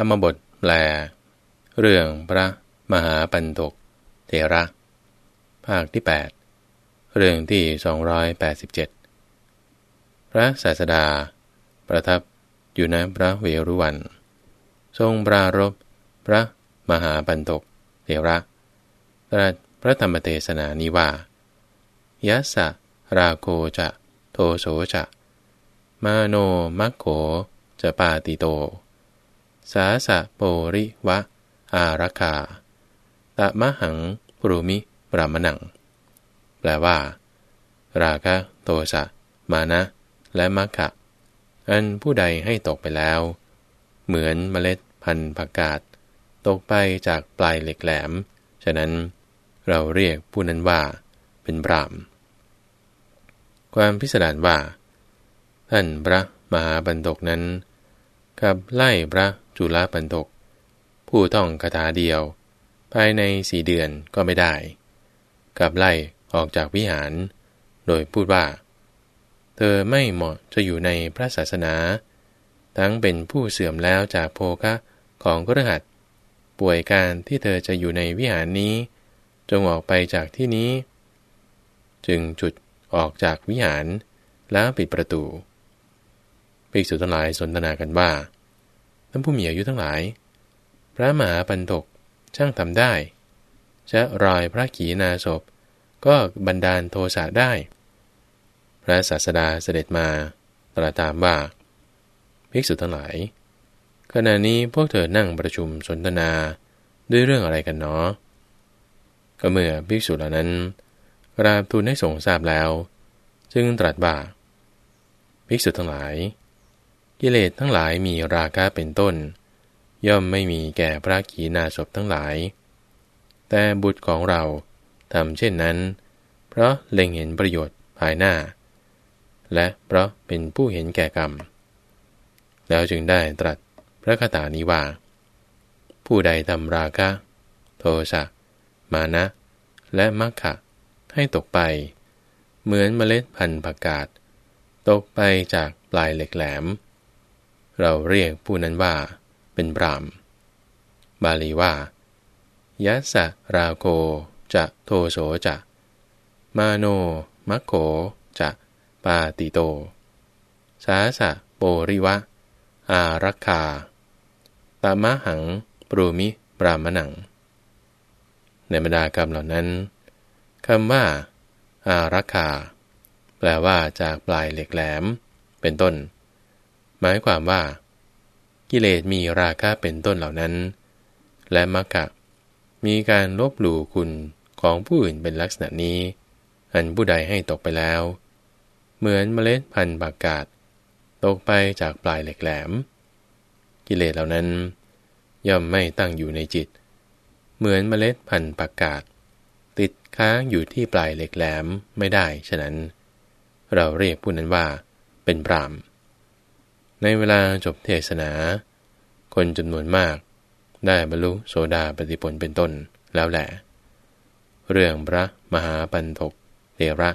ธรรมบทแปล เรื่องพระมหาปันตกเทระ ภาคที่ 8 เรื่องที่ 287 พระศาสดา ประทับอยู่ในพระเวรุวัน ทรงปรารบพระมหาปันตกเทระตรัสพระธรรมเทศนานิว่ายัสสะราโคจะ โทโสจะ มาโนมัคโขจะปาติโต สาสะโปริวะ อารักาตะมะหังปรุมิปรามนัง แปลว่า ราคะ โทสะ มานะ และมัคคะอันผู้ใดให้ตกไปแล้ว เหมือนเมล็ดพันธุ์ผักกาดตกไปจากปลายเหล็กแหลม ฉะนั้นเราเรียกผู้นั้นว่า เป็นบรามความพิสดารว่า ท่านพระมหาบันตกนั้น กับไล่พระ จุลปันตกผู้ต้องคาถาเดียว ภายในสี่เดือนก็ไม่ได้กลับไล่ออกจากวิหาร โดยพูดว่า เธอไม่เหมาะจะอยู่ในพระศาสนา ทั้งเป็นผู้เสื่อมแล้วจากโภคะของกระหัตป่วยการที่เธอจะอยู่ในวิหารนี้ จงออกไปจากที่นี้ จึงจุดออกจากวิหารแล้วปิดประตูภิกษุทั้งหลายสนทนากันว่า ท่านผู้มีอายุทั้งหลาย พระมหาปันตกช่างทำได้ จะรอยพระขีณาศพ ก็บันดาลโทสะได้ พระศาสดาเสด็จมาตรัสถามว่าภิกษุทั้งหลาย ขณะนี้พวกเธอนั่งประชุมสนทนาด้วยเรื่องอะไรกันเนาะก็เมื่อภิกษุเหล่านั้นกราบทูลให้ทรงทราบแล้ว จึงตรัสว่าภิกษุทั้งหลาย กิเลสทั้งหลายมีราคะเป็นต้น ย่อมไม่มีแก่พระขีณาสพทั้งหลาย แต่บุตรของเราทำเช่นนั้น เพราะเล็งเห็นประโยชน์ภายหน้า และเพราะเป็นผู้เห็นแก่กรรม แล้วจึงได้ตรัสพระคาถานี้ว่า ผู้ใดทำราคะ โทสะ มานะ และมัคคะให้ตกไป เหมือนเมล็ดพันธุ์ผักกาด ตกไปจากปลายเหล็กแหลม เราเรียกผู้นั้นว่า เป็นบรามบาลีว่ายัสราโกจะโทโสจะ มาโนมัคโขจะปาติโต สาสะโปริวะ อารักขาตามะหังปรูมิปรามนัง ในบรรดากรรมเหล่านั้นคำว่า อารักขาแปลว่าจากปลายเหล็กแหลม เป็นต้น หมายความว่า กิเลสมีราคะเป็นต้นเหล่านั้น และมรรคมีการลบหลู่คุณของผู้อื่นเป็นลักษณะนี้ อันผู้ใดให้ตกไปแล้ว เหมือนเมล็ดพันธุ์บากาศ ตกไปจากปลายเหล็กแหลม กิเลสเหล่านั้น ย่อมไม่ตั้งอยู่ในจิต เหมือนเมล็ดพันธุ์ผักกาดติดค้างอยู่ที่ปลายเหล็กแหลมไม่ได้ฉะนั้น เราเรียกผู้นั้นว่าเป็นพราม ในเวลาจบเทศนา คนจำนวนมาก ได้บรรลุโสดาปฏิผลเป็นต้นแล้วแหละ เรื่องพระมหาปันทกเทระ